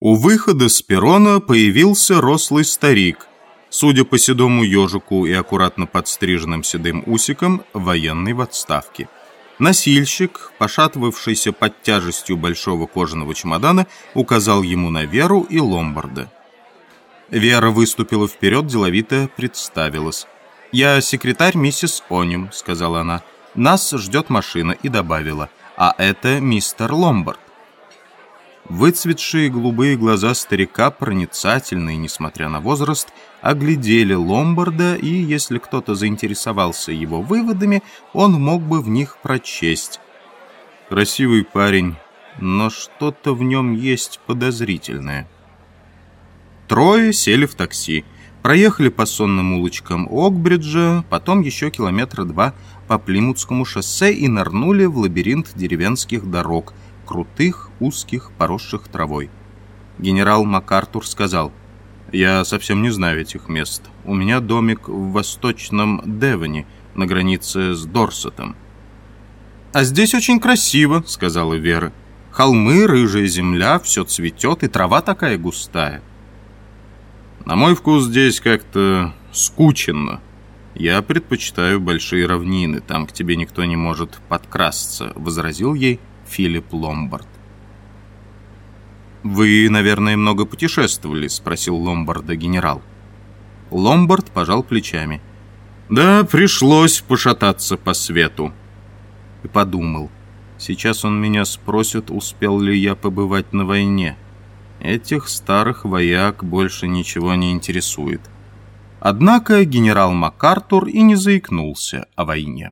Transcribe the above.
У выхода с перрона появился рослый старик, судя по седому ежику и аккуратно подстриженным седым усикам, военный в отставке. Носильщик, пошатывавшийся под тяжестью большого кожаного чемодана, указал ему на Веру и Ломбарда. Вера выступила вперед, деловито представилась. «Я секретарь миссис Оним», — сказала она. «Нас ждет машина» и добавила. «А это мистер Ломбард». Выцветшие голубые глаза старика, проницательные, несмотря на возраст, оглядели Ломбарда, и если кто-то заинтересовался его выводами, он мог бы в них прочесть. Красивый парень, но что-то в нем есть подозрительное. Трое сели в такси, проехали по сонным улочкам Окбриджа, потом еще километра два по Плимутскому шоссе и нырнули в лабиринт деревенских дорог – крутых, узких, поросших травой. Генерал МакАртур сказал, «Я совсем не знаю этих мест. У меня домик в восточном Девоне, на границе с Дорсетом». «А здесь очень красиво», — сказала Вера. «Холмы, рыжая земля, все цветет, и трава такая густая». «На мой вкус здесь как-то скученно. Я предпочитаю большие равнины, там к тебе никто не может подкрасться», — возразил ей Филипп Ломбард. «Вы, наверное, много путешествовали?» — спросил Ломбарда генерал. Ломбард пожал плечами. «Да, пришлось пошататься по свету». И подумал. «Сейчас он меня спросит, успел ли я побывать на войне. Этих старых вояк больше ничего не интересует». Однако генерал МакАртур и не заикнулся о войне.